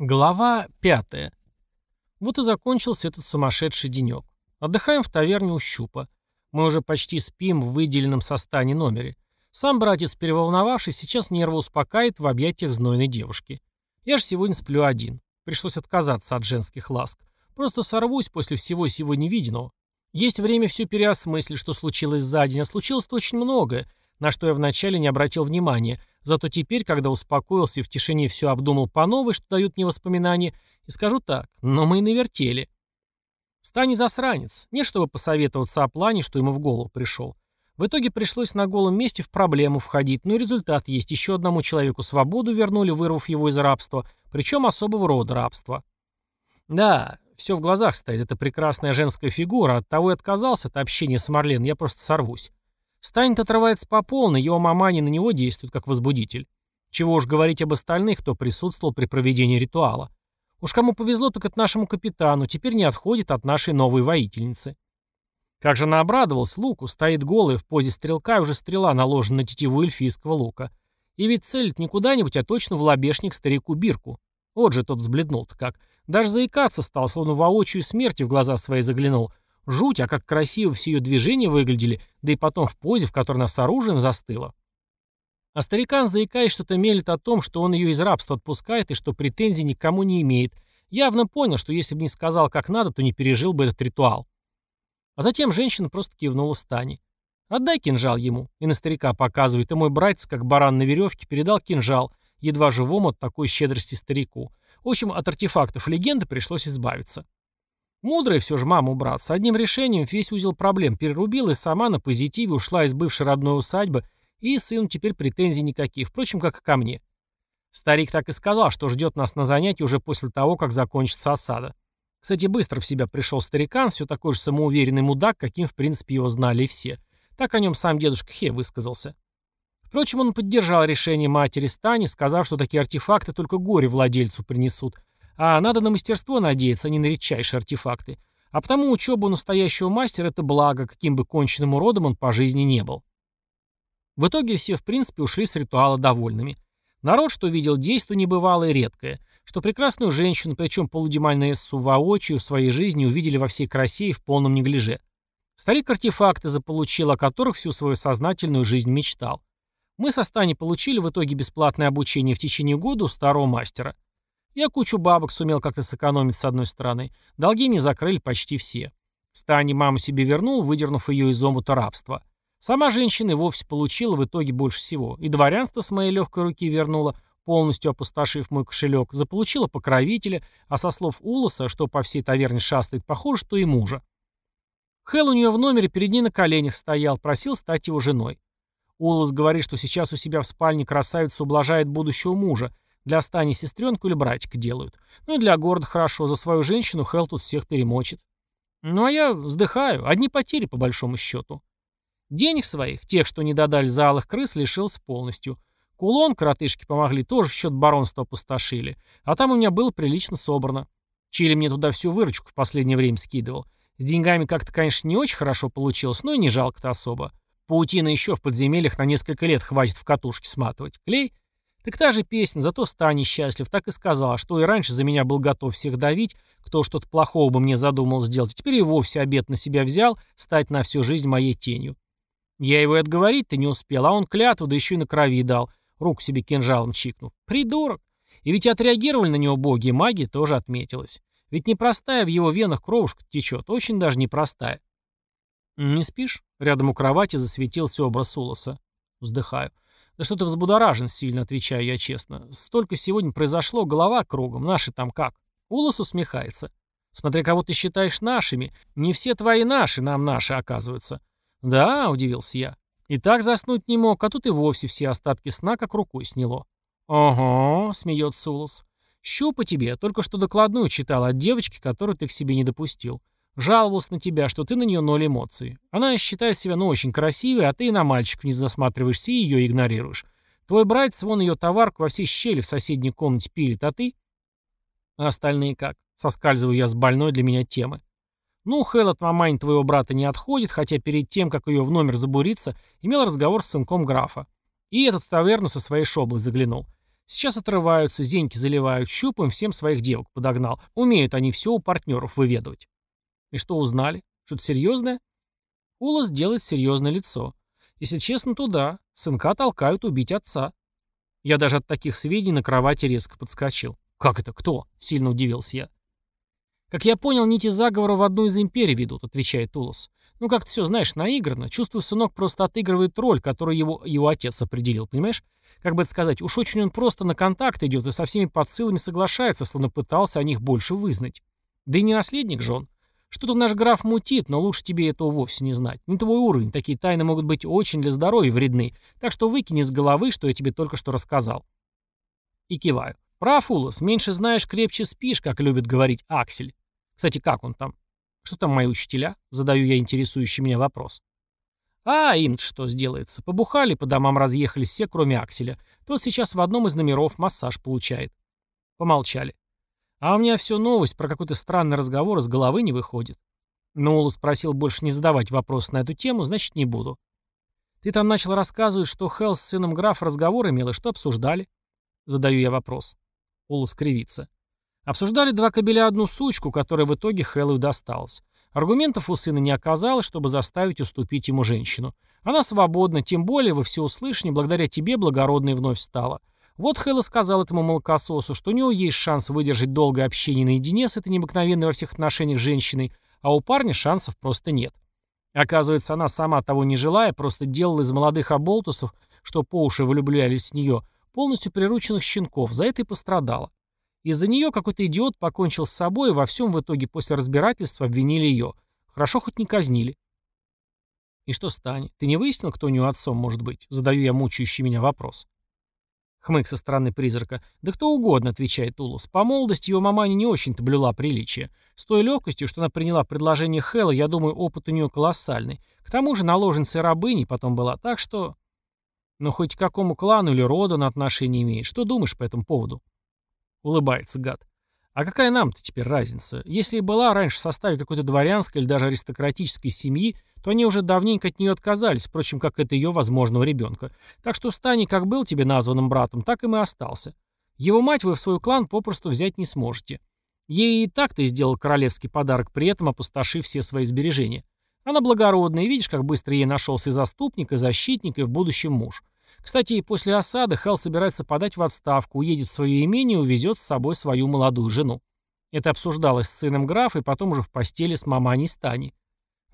Глава пятая. Вот и закончился этот сумасшедший денек. Отдыхаем в таверне у щупа. Мы уже почти спим в выделенном состане номере. Сам братец, переволновавшись, сейчас нервы успокаивает в объятиях знойной девушки. Я же сегодня сплю один. Пришлось отказаться от женских ласк. Просто сорвусь после всего сегодня виденного. Есть время все переосмыслить, что случилось за день, а случилось-то очень многое, на что я вначале не обратил внимания, зато теперь, когда успокоился и в тишине все обдумал по новой, что дают мне воспоминания, и скажу так, но мы и навертели. Стань засранец, не чтобы посоветоваться о плане, что ему в голову пришел. В итоге пришлось на голом месте в проблему входить, но результат есть. Еще одному человеку свободу вернули, вырвав его из рабства, причем особого рода рабства. Да, все в глазах стоит, это прекрасная женская фигура, от того и отказался от общения с Марлен, я просто сорвусь. Станет отрывается по полной, его мамани на него действует как возбудитель. Чего уж говорить об остальных, кто присутствовал при проведении ритуала. Уж кому повезло, так это нашему капитану, теперь не отходит от нашей новой воительницы. Как же она обрадовалась луку, стоит голая в позе стрелка, и уже стрела наложена на тетиву эльфийского лука. И ведь целит не куда-нибудь, а точно в лобешник старику Бирку. Вот же тот взбледнул-то как. Даже заикаться стал, словно воочию смерти в глаза свои заглянул — Жуть, а как красиво все ее движения выглядели, да и потом в позе, в которой она с оружием застыла. А старикан, заикаясь, что-то мелет о том, что он ее из рабства отпускает и что претензий никому не имеет, явно понял, что если бы не сказал как надо, то не пережил бы этот ритуал. А затем женщина просто кивнула Стане. «Отдай кинжал ему», и на старика показывает, и мой братец, как баран на веревке, передал кинжал, едва живому от такой щедрости старику. В общем, от артефактов легенды пришлось избавиться. Мудрая все же мама брат, с одним решением весь узел проблем перерубила и сама на позитиве ушла из бывшей родной усадьбы, и сыну теперь претензий никаких, впрочем, как и ко мне. Старик так и сказал, что ждет нас на занятии уже после того, как закончится осада. Кстати, быстро в себя пришел старикан, все такой же самоуверенный мудак, каким, в принципе, его знали все. Так о нем сам дедушка Хе высказался. Впрочем, он поддержал решение матери Стани, сказав, что такие артефакты только горе владельцу принесут, а надо на мастерство надеяться, а не на редчайшие артефакты. А потому учеба у настоящего мастера – это благо, каким бы конченным уродом он по жизни не был. В итоге все, в принципе, ушли с ритуала довольными. Народ, что видел действо небывалое и редкое, что прекрасную женщину, причем полудемальную воочию в своей жизни увидели во всей красе и в полном неглиже. Старик артефакты заполучил, о которых всю свою сознательную жизнь мечтал. Мы со Стани получили в итоге бесплатное обучение в течение года у старого мастера. Я кучу бабок сумел как-то сэкономить с одной стороны. Долги мне закрыли почти все. Стани маму себе вернул, выдернув ее из омута рабства. Сама женщина и вовсе получила в итоге больше всего. И дворянство с моей легкой руки вернула, полностью опустошив мой кошелек, заполучила покровителя, а со слов Улоса, что по всей таверне шастает, похоже, что и мужа. Хел у нее в номере перед ней на коленях стоял, просил стать его женой. Улос говорит, что сейчас у себя в спальне красавица ублажает будущего мужа, для Стани сестренку или братика делают. Ну и для города хорошо, за свою женщину Хелл тут всех перемочит. Ну а я вздыхаю, одни потери по большому счету. Денег своих, тех, что не додали за алых крыс, лишился полностью. Кулон, коротышки помогли, тоже в счет баронства опустошили. А там у меня было прилично собрано. Чили мне туда всю выручку в последнее время скидывал. С деньгами как-то, конечно, не очень хорошо получилось, но и не жалко-то особо. Паутина еще в подземельях на несколько лет хватит в катушке сматывать. Клей так та же песня, зато Стань счастлив, так и сказала, что и раньше за меня был готов всех давить, кто что-то плохого бы мне задумал сделать, а теперь и вовсе обед на себя взял, стать на всю жизнь моей тенью. Я его и отговорить-то не успел, а он клятву, да еще и на крови дал, руку себе кинжалом чикнув. Придурок. И ведь отреагировали на него боги, и магия тоже отметилась. Ведь непростая в его венах кровушка течет, очень даже непростая. «Не спишь?» Рядом у кровати засветился образ Улоса. Вздыхаю. «Да что ты взбудоражен сильно», — отвечаю я честно. «Столько сегодня произошло, голова кругом. Наши там как?» Улас усмехается. «Смотря кого ты считаешь нашими. Не все твои наши, нам наши оказываются». «Да», — удивился я. И так заснуть не мог, а тут и вовсе все остатки сна как рукой сняло. «Ого», — смеется Улас. «Щупа тебе, только что докладную читал от девочки, которую ты к себе не допустил. Жаловалась на тебя, что ты на нее ноль эмоций. Она считает себя, ну, очень красивой, а ты и на мальчиков не засматриваешься и ее игнорируешь. Твой братец вон ее товарку во всей щели в соседней комнате пилит, а ты? А остальные как? Соскальзываю я с больной для меня темы. Ну, Хэл от мамань твоего брата не отходит, хотя перед тем, как ее в номер забуриться, имел разговор с сынком графа. И этот в таверну со своей шоблой заглянул. Сейчас отрываются, зеньки заливают, щупаем, всем своих девок подогнал. Умеют они все у партнеров выведывать. И что узнали? Что-то серьезное? Улас делает серьезное лицо. Если честно, то да. Сынка толкают убить отца. Я даже от таких сведений на кровати резко подскочил. «Как это? Кто?» — сильно удивился я. «Как я понял, нити заговора в одну из империй ведут», — отвечает Тулос. «Ну, как-то все, знаешь, наиграно. Чувствую, сынок просто отыгрывает роль, которую его, его отец определил, понимаешь? Как бы это сказать, уж очень он просто на контакт идет и со всеми подсылами соглашается, словно пытался о них больше вызнать. Да и не наследник же он. Что-то наш граф мутит, но лучше тебе этого вовсе не знать. Не твой уровень, такие тайны могут быть очень для здоровья вредны, так что выкини с головы, что я тебе только что рассказал». И киваю. «Прав, Улас, меньше знаешь, крепче спишь, как любит говорить Аксель. Кстати, как он там? Что там мои учителя? Задаю я интересующий меня вопрос. А, им что сделается. Побухали, по домам разъехались все, кроме Акселя. Тот сейчас в одном из номеров массаж получает. Помолчали. А у меня все новость про какой-то странный разговор из головы не выходит. Ноула спросил больше не задавать вопрос на эту тему, значит, не буду. Ты там начал рассказывать, что Хелл с сыном графа разговор имел, и что обсуждали? Задаю я вопрос. Ула скривится. Обсуждали два кобеля одну сучку, которая в итоге Хэллоу досталась. Аргументов у сына не оказалось, чтобы заставить уступить ему женщину. Она свободна, тем более во всеуслышание, благодаря тебе, благородной, вновь стала. Вот Хэлла сказал этому молокососу, что у него есть шанс выдержать долгое общение наедине с этой необыкновенной во всех отношениях женщиной, а у парня шансов просто нет. Оказывается, она сама того не желая, просто делала из молодых оболтусов, что по уши влюблялись в нее, полностью прирученных щенков, за это и пострадала. Из-за нее какой-то идиот покончил с собой, и во всем в итоге после разбирательства обвинили ее. Хорошо хоть не казнили. И что станет? Ты не выяснил, кто у нее отцом может быть? Задаю я мучающий меня вопрос. Хмык со стороны призрака. Да кто угодно, отвечает Улас. По молодости его маманя не очень-то блюла приличие. С той легкостью, что она приняла предложение Хэлла, я думаю, опыт у нее колоссальный. К тому же наложницей рабыней потом была, так что... Ну хоть к какому клану или роду на отношение имеет. Что думаешь по этому поводу? Улыбается гад. А какая нам-то теперь разница? Если была раньше в составе какой-то дворянской или даже аристократической семьи, то они уже давненько от нее отказались, впрочем, как это ее возможного ребенка. Так что Стани как был тебе названным братом, так и мы остался. Его мать вы в свой клан попросту взять не сможете. Ей и так ты сделал королевский подарок, при этом опустошив все свои сбережения. Она благородная, и видишь, как быстро ей нашелся и заступник, и защитник, и в будущем муж. Кстати, после осады Хал собирается подать в отставку, уедет в свое имение и увезет с собой свою молодую жену. Это обсуждалось с сыном графа и потом уже в постели с маманей Стани.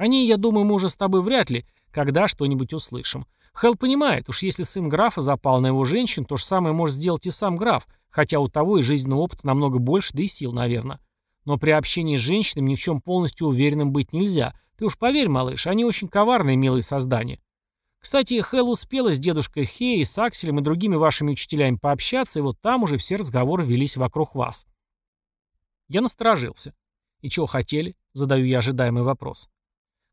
Они, я думаю, мы уже с тобой вряд ли когда что-нибудь услышим. Хелл понимает, уж если сын графа запал на его женщин, то же самое может сделать и сам граф, хотя у того и жизненного опыта намного больше, да и сил, наверное. Но при общении с женщинами ни в чем полностью уверенным быть нельзя. Ты уж поверь, малыш, они очень коварные милые создания. Кстати, Хелл успела с дедушкой Хей, с Акселем и другими вашими учителями пообщаться, и вот там уже все разговоры велись вокруг вас. Я насторожился. И чего хотели? Задаю я ожидаемый вопрос.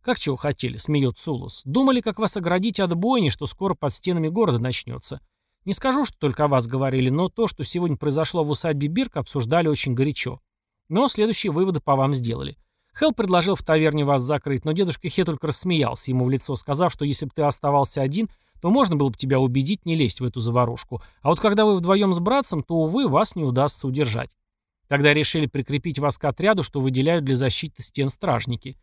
Как чего хотели? Смеет Сулус. Думали, как вас оградить от бойни, что скоро под стенами города начнется. Не скажу, что только о вас говорили, но то, что сегодня произошло в усадьбе Бирк, обсуждали очень горячо. Но следующие выводы по вам сделали. Хелл предложил в таверне вас закрыть, но дедушка Хе только рассмеялся ему в лицо, сказав, что если бы ты оставался один, то можно было бы тебя убедить не лезть в эту заварушку. А вот когда вы вдвоем с братцем, то, увы, вас не удастся удержать. Тогда решили прикрепить вас к отряду, что выделяют для защиты стен стражники.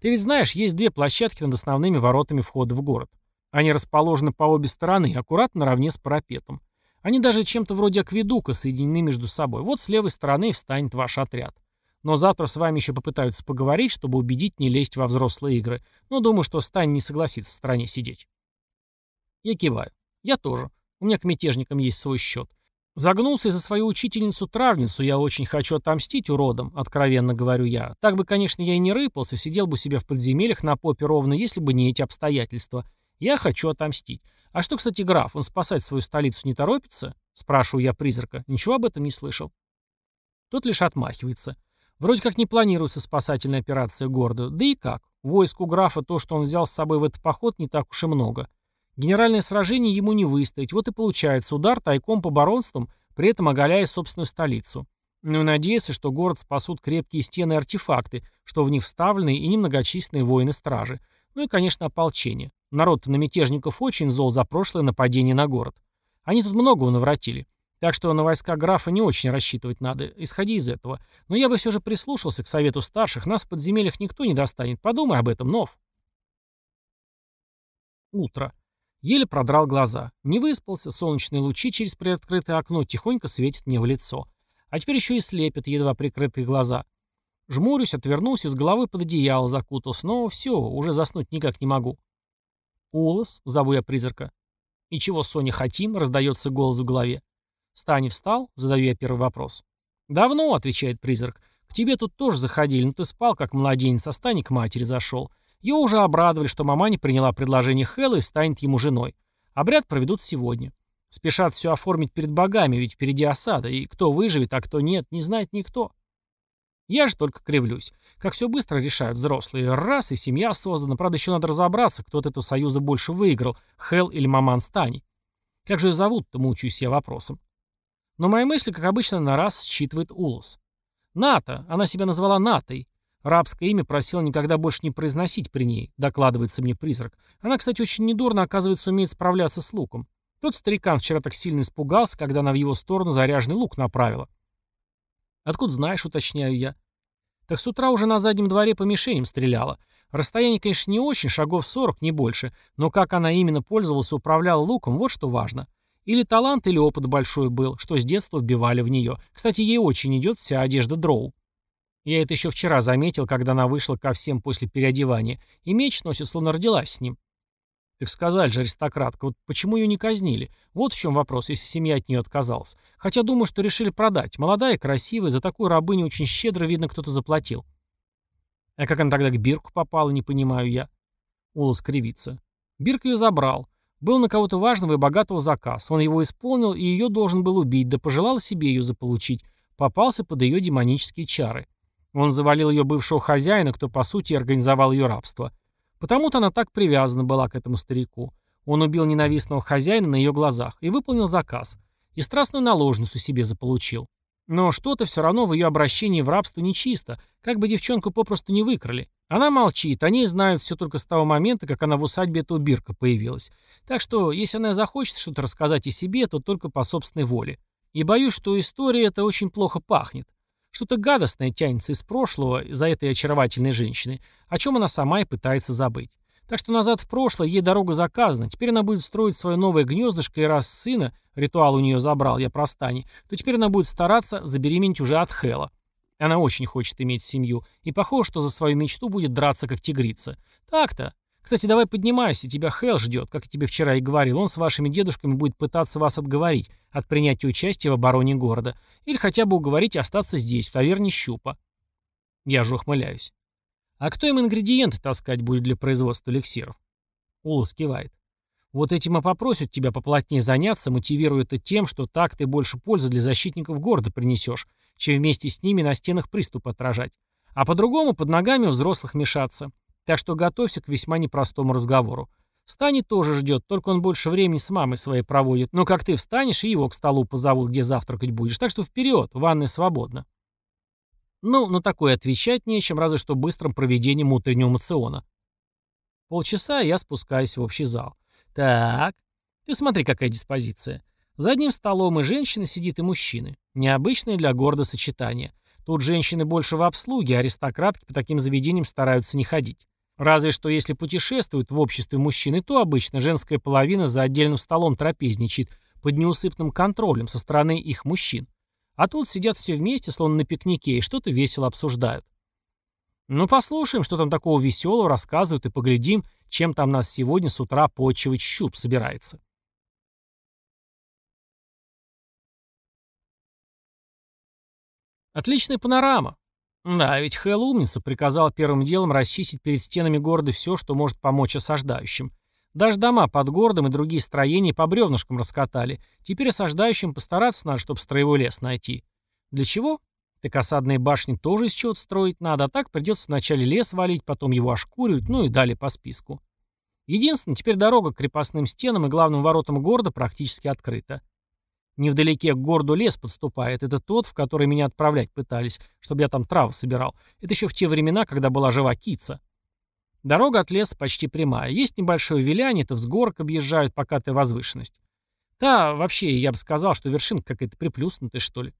Ты ведь знаешь, есть две площадки над основными воротами входа в город. Они расположены по обе стороны, аккуратно наравне с парапетом. Они даже чем-то вроде акведука соединены между собой. Вот с левой стороны встанет ваш отряд. Но завтра с вами еще попытаются поговорить, чтобы убедить не лезть во взрослые игры. Но думаю, что Стань не согласится в стороне сидеть. Я киваю. Я тоже. У меня к мятежникам есть свой счет. Загнулся из-за свою учительницу-травницу, я очень хочу отомстить уродам, откровенно говорю я. Так бы, конечно, я и не рыпался, сидел бы себе в подземельях на попе ровно, если бы не эти обстоятельства. Я хочу отомстить. А что, кстати, граф, он спасать свою столицу не торопится? Спрашиваю я призрака. Ничего об этом не слышал. Тот лишь отмахивается. Вроде как не планируется спасательная операция города. Да и как? Войску графа то, что он взял с собой в этот поход, не так уж и много. Генеральное сражение ему не выстоять. Вот и получается удар тайком по баронствам, при этом оголяя собственную столицу. Ну и надеяться, что город спасут крепкие стены и артефакты, что в них вставлены и немногочисленные воины-стражи. Ну и, конечно, ополчение. Народ на мятежников очень зол за прошлое нападение на город. Они тут многого навратили. Так что на войска графа не очень рассчитывать надо, исходи из этого. Но я бы все же прислушался к совету старших, нас в подземельях никто не достанет. Подумай об этом, Нов. Утро. Еле продрал глаза. Не выспался, солнечные лучи через приоткрытое окно тихонько светят мне в лицо. А теперь еще и слепят едва прикрытые глаза. Жмурюсь, отвернулся, с головой под одеяло закутался, но все, уже заснуть никак не могу. «Улас», — зову я призрака. «И чего, Соня, хотим?» — раздается голос в голове. «Стани встал?» — задаю я первый вопрос. «Давно», — отвечает призрак. «К тебе тут тоже заходили, но ты спал, как младенец, а Стани к матери зашел. Его уже обрадовали, что мама не приняла предложение Хэлла и станет ему женой. Обряд проведут сегодня. Спешат все оформить перед богами, ведь впереди осада, и кто выживет, а кто нет, не знает никто. Я же только кривлюсь. Как все быстро решают взрослые. Раз, и семья создана. Правда, еще надо разобраться, кто от этого союза больше выиграл, Хел или Маман Стани. Как же ее зовут-то, мучаюсь я вопросом. Но мои мысли, как обычно, на раз считывает Улос. Ната. Она себя назвала Натой. Рабское имя просила никогда больше не произносить при ней, докладывается мне призрак. Она, кстати, очень недурно, оказывается, умеет справляться с луком. Тот старикан вчера так сильно испугался, когда она в его сторону заряженный лук направила. «Откуда знаешь?» — уточняю я. «Так с утра уже на заднем дворе по мишеням стреляла. Расстояние, конечно, не очень, шагов 40, не больше, но как она именно пользовалась и управляла луком, вот что важно. Или талант, или опыт большой был, что с детства вбивали в нее. Кстати, ей очень идет вся одежда дроу. Я это еще вчера заметил, когда она вышла ко всем после переодевания, и меч носит, словно родилась с ним. Так сказали же, аристократка, вот почему ее не казнили? Вот в чем вопрос, если семья от нее отказалась. Хотя думаю, что решили продать. Молодая, красивая, за такую рабыню очень щедро, видно, кто-то заплатил. А как она тогда к Бирку попала, не понимаю я. Ула скривится. Бирк ее забрал. Был на кого-то важного и богатого заказ. Он его исполнил, и ее должен был убить, да пожелал себе ее заполучить. Попался под ее демонические чары. Он завалил ее бывшего хозяина, кто, по сути, организовал ее рабство. Потому-то она так привязана была к этому старику. Он убил ненавистного хозяина на ее глазах и выполнил заказ. И страстную наложницу себе заполучил. Но что-то все равно в ее обращении в рабство нечисто, как бы девчонку попросту не выкрали. Она молчит, они знают все только с того момента, как она в усадьбе этого Бирка появилась. Так что, если она захочет что-то рассказать о себе, то только по собственной воле. И боюсь, что история эта очень плохо пахнет. Что-то гадостное тянется из прошлого за этой очаровательной женщины, о чем она сама и пытается забыть. Так что назад в прошлое ей дорога заказана. Теперь она будет строить свое новое гнездышко, и раз сына, ритуал у нее забрал, я про Стани, то теперь она будет стараться забеременеть уже от Хэла. Она очень хочет иметь семью, и похоже, что за свою мечту будет драться как тигрица. Так-то. Кстати, давай поднимайся, тебя Хэл ждет, как я тебе вчера и говорил. Он с вашими дедушками будет пытаться вас отговорить от принятия участия в обороне города. Или хотя бы уговорить остаться здесь, в таверне Щупа. Я же ухмыляюсь. А кто им ингредиенты таскать будет для производства эликсиров? Улас кивает. Вот этим и попросят тебя поплотнее заняться, мотивируя это тем, что так ты больше пользы для защитников города принесешь, чем вместе с ними на стенах приступ отражать. А по-другому под ногами взрослых мешаться. Так что готовься к весьма непростому разговору. Стани тоже ждет, только он больше времени с мамой своей проводит. Но как ты встанешь, и его к столу позовут, где завтракать будешь. Так что вперед, ванная свободна. Ну, на такое отвечать нечем, разве что быстрым проведением утреннего мациона. Полчаса я спускаюсь в общий зал. Так, ты смотри, какая диспозиция. За одним столом и женщина сидит, и мужчины. Необычное для города сочетание. Тут женщины больше в обслуге, аристократки по таким заведениям стараются не ходить. Разве что если путешествуют в обществе мужчины, то обычно женская половина за отдельным столом трапезничает под неусыпным контролем со стороны их мужчин. А тут сидят все вместе, словно на пикнике, и что-то весело обсуждают. Ну, послушаем, что там такого веселого рассказывают, и поглядим, чем там нас сегодня с утра почивать щуп собирается. Отличная панорама. Да, ведь Хэл умница приказал первым делом расчистить перед стенами города все, что может помочь осаждающим. Даже дома под городом и другие строения по бревнышкам раскатали. Теперь осаждающим постараться надо, чтобы строевой лес найти. Для чего? Так осадные башни тоже из чего-то строить надо, а так придется вначале лес валить, потом его ошкуривать, ну и далее по списку. Единственное, теперь дорога к крепостным стенам и главным воротам города практически открыта. Невдалеке к городу лес подступает. Это тот, в который меня отправлять пытались, чтобы я там травы собирал. Это еще в те времена, когда была жива кица. Дорога от леса почти прямая. Есть небольшое виляние, это взгорок объезжают покатая возвышенность. Та, вообще, я бы сказал, что вершинка какая-то приплюснутая, что ли.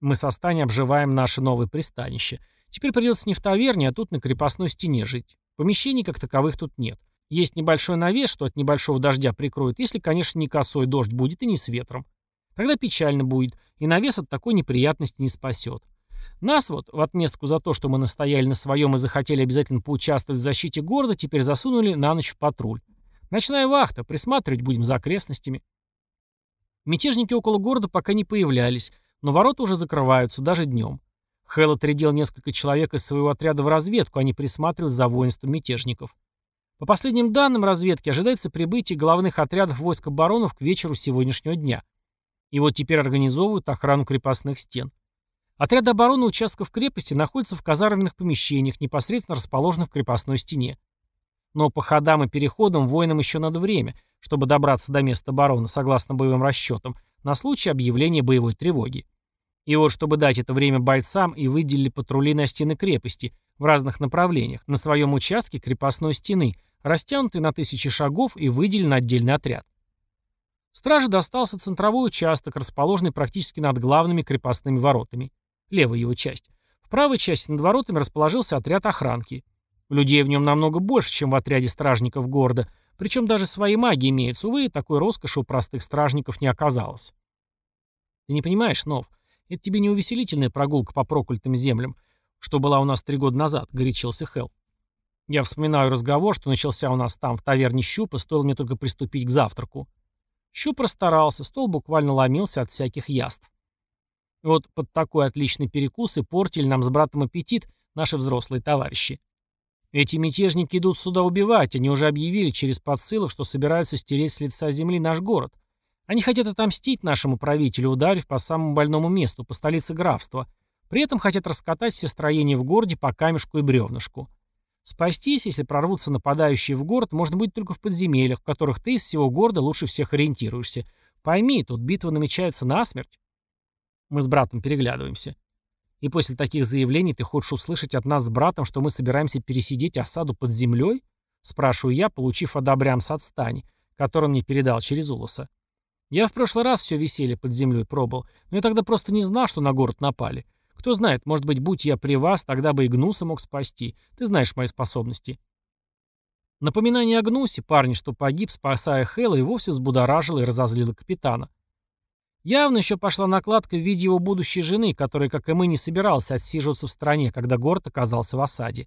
Мы со Стани обживаем наше новое пристанище. Теперь придется не в таверне, а тут на крепостной стене жить. Помещений как таковых тут нет. Есть небольшой навес, что от небольшого дождя прикроет, если, конечно, не косой дождь будет и не с ветром. Тогда печально будет, и навес от такой неприятности не спасет. Нас вот, в отместку за то, что мы настояли на своем и захотели обязательно поучаствовать в защите города, теперь засунули на ночь в патруль. Ночная вахта, присматривать будем за окрестностями. Мятежники около города пока не появлялись, но ворота уже закрываются, даже днем. Хэл отрядил несколько человек из своего отряда в разведку, они присматривают за воинством мятежников. По последним данным разведки ожидается прибытие главных отрядов войск баронов к вечеру сегодняшнего дня. И вот теперь организовывают охрану крепостных стен. Отряды обороны участков крепости находятся в казарменных помещениях, непосредственно расположенных в крепостной стене. Но по ходам и переходам воинам еще надо время, чтобы добраться до места обороны, согласно боевым расчетам, на случай объявления боевой тревоги. И вот, чтобы дать это время бойцам, и выделили патрули на стены крепости в разных направлениях, на своем участке крепостной стены, растянутый на тысячи шагов и выделен отдельный отряд. Страже достался центровой участок, расположенный практически над главными крепостными воротами. Левая его часть. В правой части над воротами расположился отряд охранки. Людей в нем намного больше, чем в отряде стражников города, причем даже свои маги имеются, увы, такой роскоши у простых стражников не оказалось. Ты не понимаешь, Нов, это тебе не увеселительная прогулка по проклятым землям, что была у нас три года назад, горячился Хелл. Я вспоминаю разговор, что начался у нас там, в таверне Щупа, стоило мне только приступить к завтраку. Щуп расстарался, стол буквально ломился от всяких яств. Вот под такой отличный перекус и портили нам с братом аппетит наши взрослые товарищи. Эти мятежники идут сюда убивать, они уже объявили через подсылов, что собираются стереть с лица земли наш город. Они хотят отомстить нашему правителю, ударив по самому больному месту, по столице графства. При этом хотят раскатать все строения в городе по камешку и бревнышку. Спастись, если прорвутся нападающие в город, можно будет только в подземельях, в которых ты из всего города лучше всех ориентируешься. Пойми, тут битва намечается насмерть. Мы с братом переглядываемся. И после таких заявлений ты хочешь услышать от нас с братом, что мы собираемся пересидеть осаду под землей? Спрашиваю я, получив одобрямс от Стани, который мне передал через Улоса. Я в прошлый раз все веселье под землей пробовал, но я тогда просто не знал, что на город напали. Кто знает, может быть, будь я при вас, тогда бы и Гнуса мог спасти. Ты знаешь мои способности. Напоминание о Гнусе, парне, что погиб, спасая Хэлла, и вовсе взбудоражило и разозлило капитана. Явно еще пошла накладка в виде его будущей жены, которая, как и мы, не собиралась отсиживаться в стране, когда город оказался в осаде.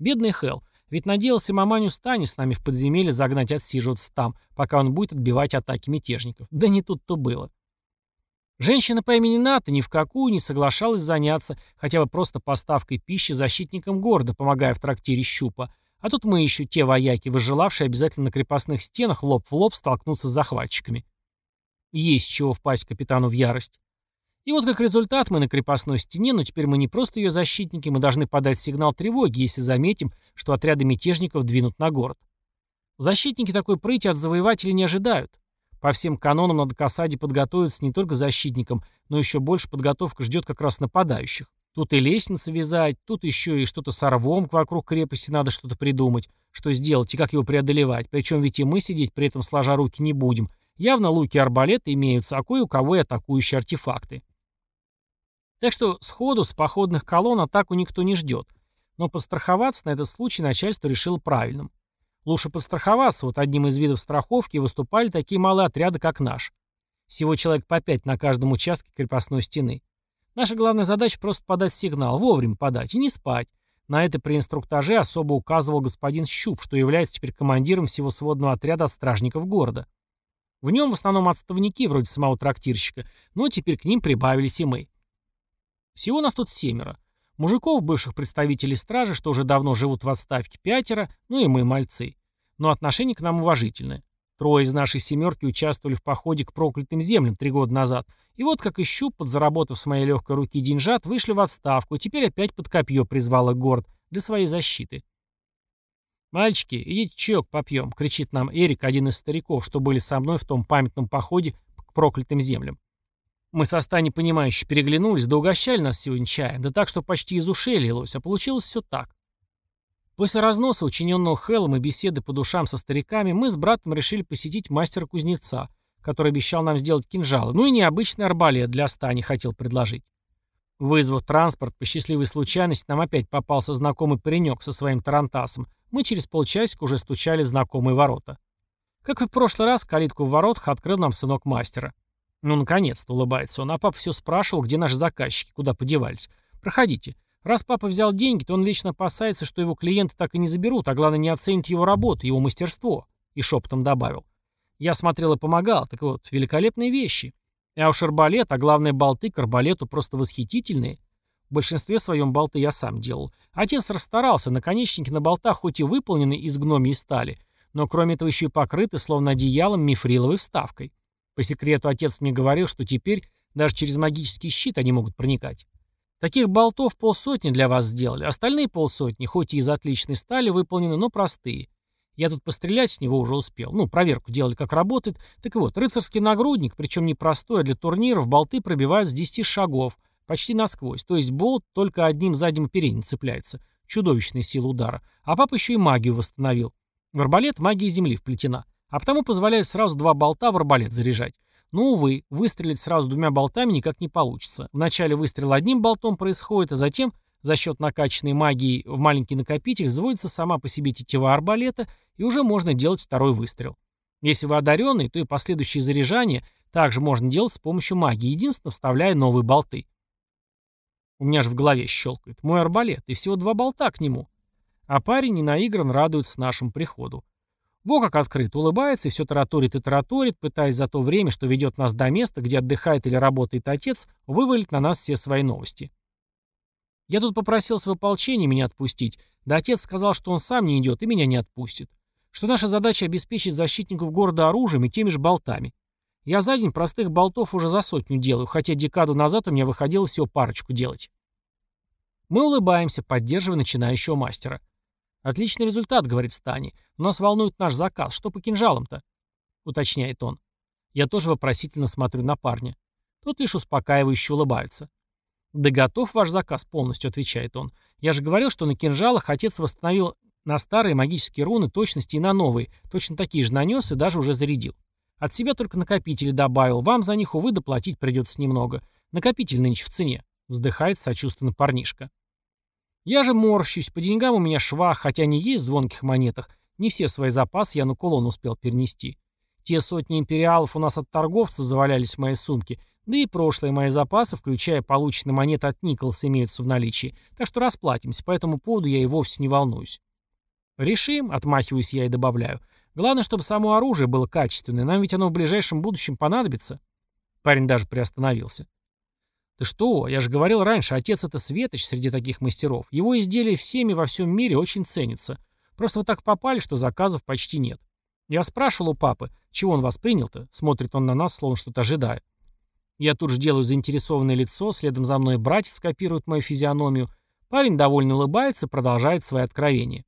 Бедный Хелл, ведь надеялся маманю Стани с нами в подземелье загнать отсиживаться там, пока он будет отбивать атаки мятежников. Да не тут-то было. Женщина по имени Ната ни в какую не соглашалась заняться хотя бы просто поставкой пищи защитникам города, помогая в трактире щупа. А тут мы еще те вояки, выжелавшие обязательно на крепостных стенах лоб в лоб столкнуться с захватчиками. Есть чего впасть капитану в ярость. И вот как результат мы на крепостной стене, но теперь мы не просто ее защитники, мы должны подать сигнал тревоги, если заметим, что отряды мятежников двинут на город. Защитники такой прыти от завоевателей не ожидают. По всем канонам надо к осаде подготовиться не только защитникам, но еще больше подготовка ждет как раз нападающих. Тут и лестницы вязать, тут еще и что-то с орвом вокруг крепости надо что-то придумать, что сделать и как его преодолевать. Причем ведь и мы сидеть при этом сложа руки не будем, Явно луки и арбалеты имеются, а кое у кого и атакующие артефакты. Так что сходу с походных колонн атаку никто не ждет. Но подстраховаться на этот случай начальство решило правильным. Лучше подстраховаться, вот одним из видов страховки выступали такие малые отряды, как наш. Всего человек по пять на каждом участке крепостной стены. Наша главная задача просто подать сигнал, вовремя подать и не спать. На это при инструктаже особо указывал господин Щуп, что является теперь командиром всего сводного отряда от стражников города. В нем в основном отставники, вроде самого трактирщика, но теперь к ним прибавились и мы. Всего нас тут семеро. Мужиков, бывших представителей стражи, что уже давно живут в отставке, пятеро, ну и мы, мальцы. Но отношение к нам уважительное. Трое из нашей семерки участвовали в походе к проклятым землям три года назад. И вот как ищу, подзаработав с моей легкой руки деньжат, вышли в отставку, и теперь опять под копье призвал их город для своей защиты. «Мальчики, идите чаек попьем», — кричит нам Эрик, один из стариков, что были со мной в том памятном походе к проклятым землям. Мы со Стани, понимающе переглянулись, да угощали нас сегодня чаем, да так, что почти из ушей лилось, а получилось все так. После разноса, учиненного Хеллом и беседы по душам со стариками, мы с братом решили посетить мастера-кузнеца, который обещал нам сделать кинжалы, ну и необычный арбалет для стани хотел предложить. Вызвав транспорт, по счастливой случайности нам опять попался знакомый паренек со своим тарантасом. Мы через полчасика уже стучали в знакомые ворота. Как и в прошлый раз, калитку в воротах открыл нам сынок мастера. Ну, наконец-то, улыбается он, а папа все спрашивал, где наши заказчики, куда подевались. Проходите. Раз папа взял деньги, то он вечно опасается, что его клиенты так и не заберут, а главное не оценят его работу, его мастерство. И шепотом добавил. Я смотрел и помогал, так вот, великолепные вещи. А уж арбалет, а главное болты к арбалету просто восхитительные. В большинстве своем болты я сам делал. Отец расстарался, наконечники на болтах хоть и выполнены из гномьей стали, но кроме этого еще и покрыты словно одеялом мифриловой вставкой. По секрету отец мне говорил, что теперь даже через магический щит они могут проникать. Таких болтов полсотни для вас сделали, остальные полсотни, хоть и из отличной стали, выполнены, но простые. Я тут пострелять с него уже успел. Ну, проверку делать, как работает. Так вот, рыцарский нагрудник, причем не простой, а для турниров, болты пробивают с 10 шагов, почти насквозь. То есть болт только одним задним оперением цепляется. Чудовищная сила удара. А папа еще и магию восстановил. В арбалет магия земли вплетена. А потому позволяет сразу два болта в арбалет заряжать. Но, увы, выстрелить сразу двумя болтами никак не получится. Вначале выстрел одним болтом происходит, а затем, за счет накачанной магии в маленький накопитель, взводится сама по себе тетива арбалета, и уже можно делать второй выстрел. Если вы одаренный, то и последующие заряжания также можно делать с помощью магии, единственно вставляя новые болты. У меня же в голове щелкает. Мой арбалет, и всего два болта к нему. А парень не наигран радуется нашему приходу. Во как открыт, улыбается и все тараторит и тараторит, пытаясь за то время, что ведет нас до места, где отдыхает или работает отец, вывалить на нас все свои новости. Я тут попросился в ополчение меня отпустить, да отец сказал, что он сам не идет и меня не отпустит. Что наша задача обеспечить защитников города оружием и теми же болтами. Я за день простых болтов уже за сотню делаю, хотя декаду назад у меня выходило всего парочку делать. Мы улыбаемся, поддерживая начинающего мастера. «Отличный результат», — говорит Стани. «Нас волнует наш заказ. Что по кинжалам-то?» — уточняет он. Я тоже вопросительно смотрю на парня. Тот лишь успокаивающе улыбается. «Да готов ваш заказ полностью», — отвечает он. «Я же говорил, что на кинжалах отец восстановил на старые магические руны точности и на новые, точно такие же нанес и даже уже зарядил. От себя только накопители добавил, вам за них, увы, доплатить придется немного. Накопитель нынче в цене», — вздыхает сочувственно парнишка. Я же морщусь, по деньгам у меня швах, хотя не есть в звонких монетах. Не все свои запасы я на кулон успел перенести. Те сотни империалов у нас от торговцев завалялись в моей сумке, да и прошлые мои запасы, включая полученные монеты от Николса, имеются в наличии, так что расплатимся, по этому поводу я и вовсе не волнуюсь. Решим, отмахиваюсь я и добавляю. Главное, чтобы само оружие было качественное, нам ведь оно в ближайшем будущем понадобится. Парень даже приостановился. «Ты что? Я же говорил раньше, отец — это светоч среди таких мастеров. Его изделия всеми во всем мире очень ценятся. Просто вы так попали, что заказов почти нет. Я спрашивал у папы, чего он вас принял-то?» Смотрит он на нас, словно что-то ожидая. Я тут же делаю заинтересованное лицо, следом за мной братец копирует мою физиономию. Парень довольно улыбается продолжает свои откровения.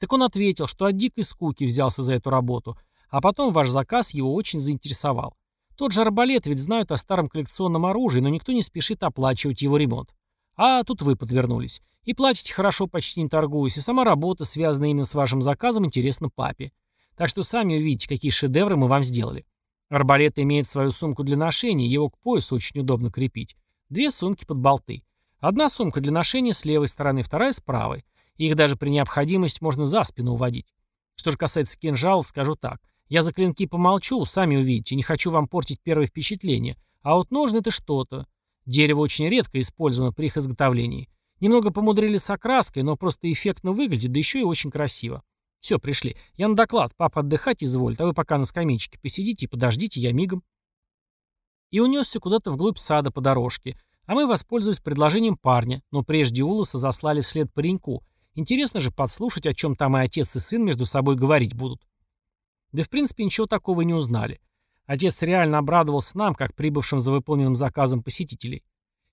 Так он ответил, что от дикой скуки взялся за эту работу, а потом ваш заказ его очень заинтересовал. Тот же арбалет ведь знают о старом коллекционном оружии, но никто не спешит оплачивать его ремонт. А тут вы подвернулись. И платите хорошо, почти не торгуясь, и сама работа, связанная именно с вашим заказом, интересна папе. Так что сами увидите, какие шедевры мы вам сделали. Арбалет имеет свою сумку для ношения, его к поясу очень удобно крепить. Две сумки под болты. Одна сумка для ношения с левой стороны, вторая с правой. Их даже при необходимости можно за спину уводить. Что же касается кинжала, скажу так. Я за клинки помолчу, сами увидите, не хочу вам портить первое впечатление. А вот ножны — это что-то. Дерево очень редко использовано при их изготовлении. Немного помудрили с окраской, но просто эффектно выглядит, да еще и очень красиво. Все, пришли. Я на доклад. Папа отдыхать изволит, а вы пока на скамеечке посидите и подождите, я мигом. И унесся куда-то вглубь сада по дорожке. А мы воспользовались предложением парня, но прежде Улоса заслали вслед пареньку. Интересно же подслушать, о чем там и отец, и сын между собой говорить будут. Да в принципе ничего такого не узнали. Отец реально обрадовался нам, как прибывшим за выполненным заказом посетителей.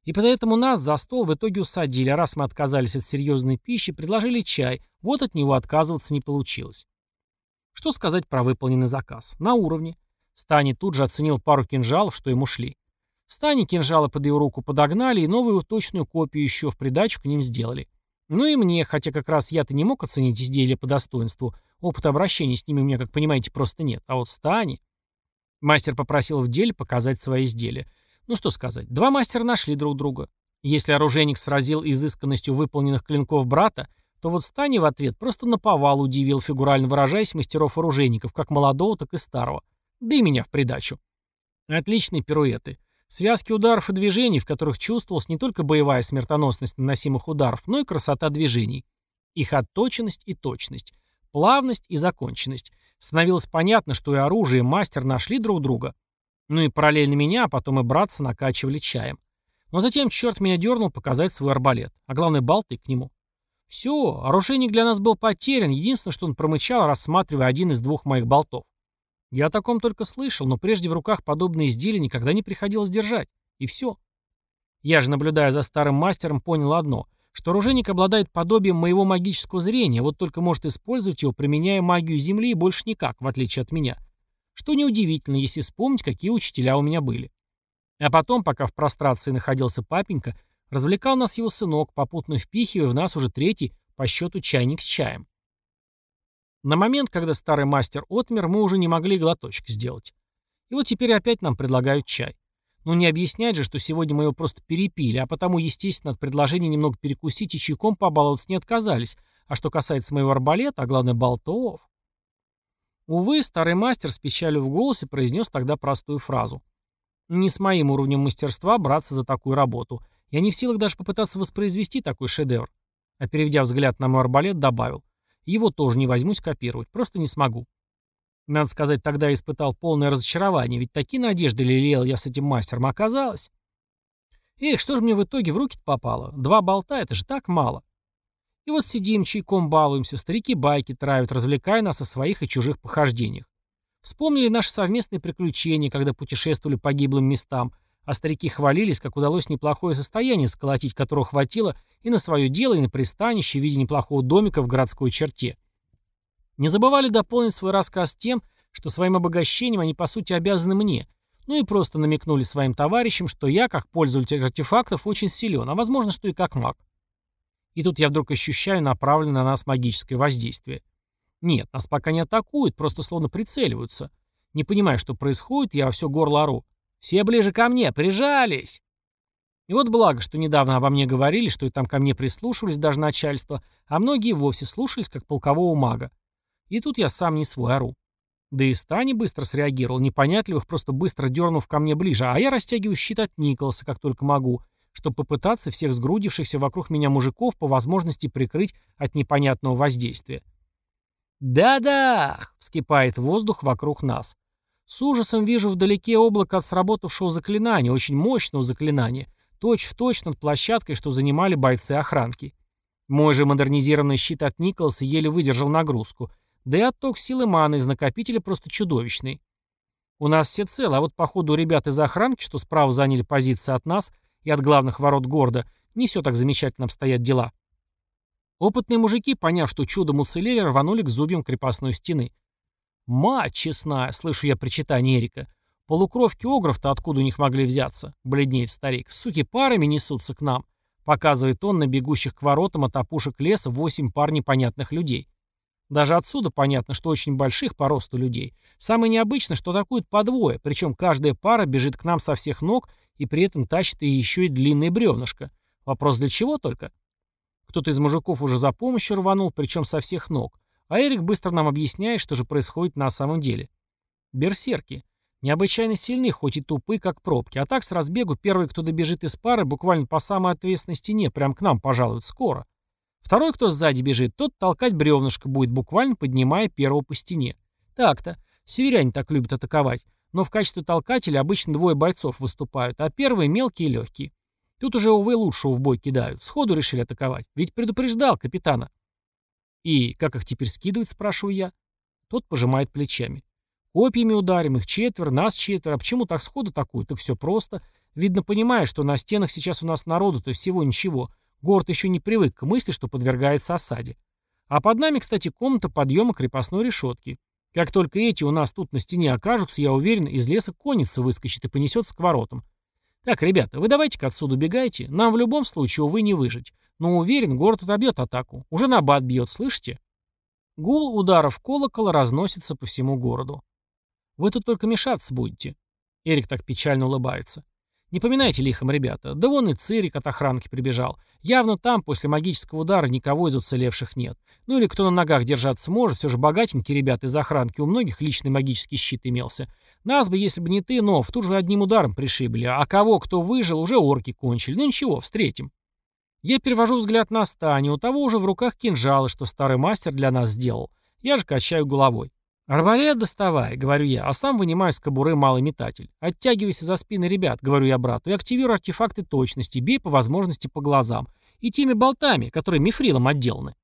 И поэтому нас за стол в итоге усадили, а раз мы отказались от серьезной пищи, предложили чай, вот от него отказываться не получилось. Что сказать про выполненный заказ? На уровне. Стани тут же оценил пару кинжалов, что ему шли. Стани кинжалы под его руку подогнали и новую точную копию еще в придачу к ним сделали. Ну и мне, хотя как раз я-то не мог оценить изделие по достоинству, опыта обращения с ними у меня, как понимаете, просто нет. А вот Стани... Мастер попросил в деле показать свои изделия. Ну что сказать, два мастера нашли друг друга. Если оружейник сразил изысканностью выполненных клинков брата, то вот Стани в ответ просто наповал удивил, фигурально выражаясь, мастеров-оружейников, как молодого, так и старого. Да и меня в придачу. Отличные пируэты. Связки ударов и движений, в которых чувствовалась не только боевая смертоносность наносимых ударов, но и красота движений. Их отточенность и точность, плавность и законченность. Становилось понятно, что и оружие, и мастер нашли друг друга. Ну и параллельно меня, а потом и братца накачивали чаем. Но затем черт меня дернул показать свой арбалет, а главное болты к нему. Все, оружейник для нас был потерян, единственное, что он промычал, рассматривая один из двух моих болтов. Я о таком только слышал, но прежде в руках подобные изделия никогда не приходилось держать. И все. Я же, наблюдая за старым мастером, понял одно, что оружейник обладает подобием моего магического зрения, вот только может использовать его, применяя магию Земли и больше никак, в отличие от меня. Что неудивительно, если вспомнить, какие учителя у меня были. А потом, пока в прострации находился папенька, развлекал нас его сынок, попутно впихивая в нас уже третий по счету чайник с чаем. На момент, когда старый мастер отмер, мы уже не могли глоточек сделать. И вот теперь опять нам предлагают чай. Ну не объяснять же, что сегодня мы его просто перепили, а потому, естественно, от предложения немного перекусить и чайком побаловаться не отказались. А что касается моего арбалета, а главное болтов... Увы, старый мастер с печалью в голосе произнес тогда простую фразу. Не с моим уровнем мастерства браться за такую работу. Я не в силах даже попытаться воспроизвести такой шедевр. А переведя взгляд на мой арбалет, добавил. Его тоже не возьмусь копировать, просто не смогу. Надо сказать, тогда я испытал полное разочарование, ведь такие надежды лелеял я с этим мастером, оказалось. Эх, что же мне в итоге в руки попало? Два болта — это же так мало. И вот сидим, чайком балуемся, старики байки травят, развлекая нас о своих и чужих похождениях. Вспомнили наши совместные приключения, когда путешествовали по гиблым местам, а старики хвалились, как удалось неплохое состояние сколотить, которого хватило и на свое дело, и на пристанище в виде неплохого домика в городской черте. Не забывали дополнить свой рассказ тем, что своим обогащением они по сути обязаны мне, ну и просто намекнули своим товарищам, что я, как пользователь артефактов, очень силен, а возможно, что и как маг. И тут я вдруг ощущаю направленное на нас магическое воздействие. Нет, нас пока не атакуют, просто словно прицеливаются. Не понимая, что происходит, я во все горло ору. «Все ближе ко мне! Прижались!» И вот благо, что недавно обо мне говорили, что и там ко мне прислушивались даже начальство, а многие вовсе слушались как полкового мага. И тут я сам не свой ору. Да и Стани быстро среагировал, непонятливых просто быстро дернув ко мне ближе, а я растягиваю щит от Николаса, как только могу, чтобы попытаться всех сгрудившихся вокруг меня мужиков по возможности прикрыть от непонятного воздействия. «Да-да!» — вскипает воздух вокруг нас. С ужасом вижу вдалеке облако от сработавшего заклинания, очень мощного заклинания, точь-в-точь точь над площадкой, что занимали бойцы охранки. Мой же модернизированный щит от Николаса еле выдержал нагрузку, да и отток силы маны из накопителя просто чудовищный. У нас все целы, а вот походу у ребят из охранки, что справа заняли позиции от нас и от главных ворот города, не все так замечательно обстоят дела. Опытные мужики, поняв, что чудом уцелели, рванули к зубьям крепостной стены. «Мать честная!» — слышу я причитание Эрика. «Полукровки огров-то откуда у них могли взяться?» — бледнеет старик. «Суки парами несутся к нам!» — показывает он на бегущих к воротам от опушек леса восемь пар непонятных людей. Даже отсюда понятно, что очень больших по росту людей. Самое необычное, что атакуют по двое, причем каждая пара бежит к нам со всех ног и при этом тащит и еще и длинное бревнышко. Вопрос для чего только? Кто-то из мужиков уже за помощью рванул, причем со всех ног. А Эрик быстро нам объясняет, что же происходит на самом деле. Берсерки. Необычайно сильны, хоть и тупы, как пробки. А так с разбегу первый, кто добежит из пары, буквально по самой ответственной стене, прям к нам пожалуют скоро. Второй, кто сзади бежит, тот толкать бревнышко будет, буквально поднимая первого по стене. Так-то. Северяне так любят атаковать. Но в качестве толкателя обычно двое бойцов выступают, а первые мелкие и легкие. Тут уже, увы, лучшего в бой кидают. Сходу решили атаковать. Ведь предупреждал капитана. И как их теперь скидывать, спрашиваю я. Тот пожимает плечами. Копьями ударим, их четверо, нас четверо. А почему так сходу такую? Так все просто. Видно, понимая, что на стенах сейчас у нас народу-то всего ничего. Город еще не привык к мысли, что подвергается осаде. А под нами, кстати, комната подъема крепостной решетки. Как только эти у нас тут на стене окажутся, я уверен, из леса конница выскочит и понесется к воротам. Так, ребята, вы давайте-ка отсюда убегайте. Нам в любом случае, увы, не выжить. Но уверен, город отобьет атаку. Уже на бат бьет, слышите? Гул ударов колокола разносится по всему городу. Вы тут только мешаться будете. Эрик так печально улыбается. Не поминайте лихом, ребята. Да вон и Цирик от охранки прибежал. Явно там после магического удара никого из уцелевших нет. Ну или кто на ногах держаться может, все же богатенькие ребята из охранки, у многих личный магический щит имелся. Нас бы, если бы не ты, но в тут же одним ударом пришибли, а кого, кто выжил, уже орки кончили. Ну ничего, встретим. Я перевожу взгляд на Стани, у того уже в руках кинжалы, что старый мастер для нас сделал. Я же качаю головой. «Арбалет доставай», — говорю я, а сам вынимаю с кобуры малый метатель. «Оттягивайся за спины ребят», — говорю я брату, и активирую артефакты точности, бей по возможности по глазам. И теми болтами, которые мифрилом отделаны.